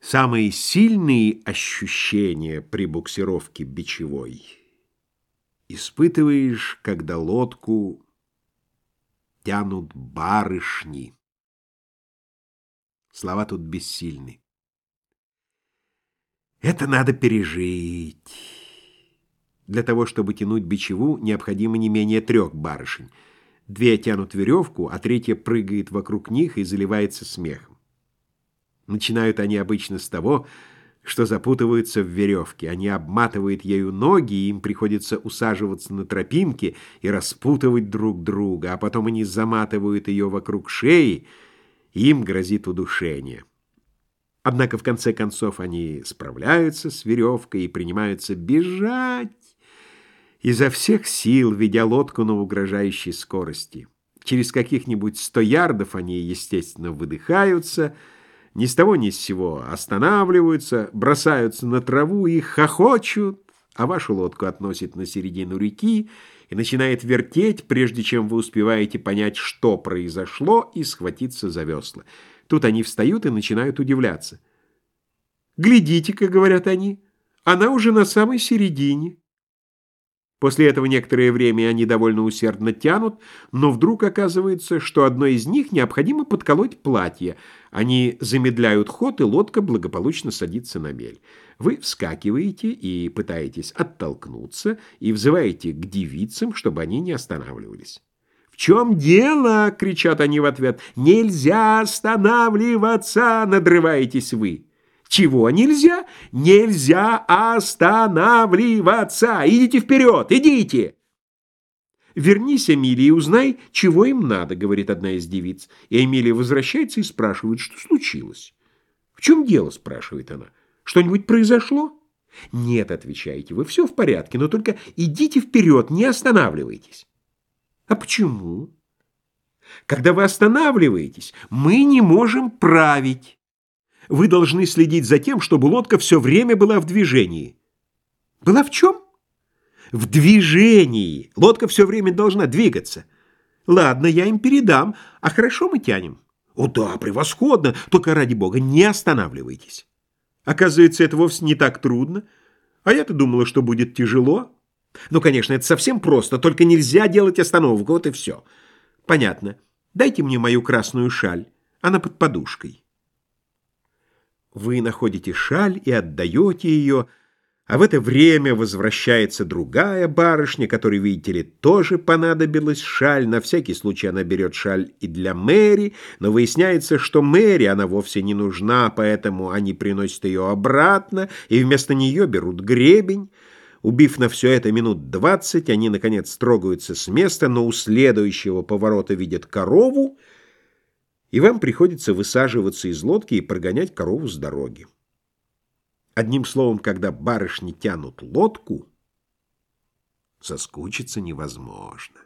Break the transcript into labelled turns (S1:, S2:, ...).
S1: Самые сильные ощущения при буксировке бичевой испытываешь, когда лодку тянут барышни. Слова тут бессильны. Это надо пережить. Для того, чтобы тянуть бичеву, необходимо не менее трех барышень. Две тянут веревку, а третья прыгает вокруг них и заливается смехом. Начинают они обычно с того, что запутываются в веревке. Они обматывают ею ноги, и им приходится усаживаться на тропинке и распутывать друг друга, а потом они заматывают ее вокруг шеи, и им грозит удушение. Однако в конце концов они справляются с веревкой и принимаются бежать изо всех сил, ведя лодку на угрожающей скорости. Через каких-нибудь сто ярдов они, естественно, выдыхаются — ни с того ни с сего останавливаются, бросаются на траву и хохочут, а вашу лодку относит на середину реки и начинает вертеть, прежде чем вы успеваете понять, что произошло, и схватиться за весла. Тут они встают и начинают удивляться. «Глядите-ка», — говорят они, — «она уже на самой середине». После этого некоторое время они довольно усердно тянут, но вдруг оказывается, что одной из них необходимо подколоть платье. Они замедляют ход, и лодка благополучно садится на мель. Вы вскакиваете и пытаетесь оттолкнуться, и взываете к девицам, чтобы они не останавливались. «В чем дело?» — кричат они в ответ. «Нельзя останавливаться!» — надрываетесь вы. Чего нельзя? Нельзя останавливаться. Идите вперед, идите. «Вернись, Эмилия, и узнай, чего им надо», — говорит одна из девиц. И Эмилия возвращается и спрашивает, что случилось. «В чем дело?» — спрашивает она. «Что-нибудь произошло?» «Нет», — отвечаете вы, — «все в порядке, но только идите вперед, не останавливайтесь». «А почему?» «Когда вы останавливаетесь, мы не можем править». Вы должны следить за тем, чтобы лодка все время была в движении. Была в чем? В движении. Лодка все время должна двигаться. Ладно, я им передам. А хорошо мы тянем? О да, превосходно. Только ради бога, не останавливайтесь. Оказывается, это вовсе не так трудно. А я-то думала, что будет тяжело. Ну, конечно, это совсем просто, только нельзя делать остановку, вот и все. Понятно. Дайте мне мою красную шаль. Она под подушкой. Вы находите шаль и отдаете ее, а в это время возвращается другая барышня, которой, видите ли, тоже понадобилась шаль. На всякий случай она берет шаль и для Мэри, но выясняется, что Мэри она вовсе не нужна, поэтому они приносят ее обратно и вместо нее берут гребень. Убив на все это минут двадцать, они, наконец, трогаются с места, но у следующего поворота видят корову, и вам приходится высаживаться из лодки и прогонять корову с дороги. Одним словом, когда барышни тянут лодку, соскучиться невозможно.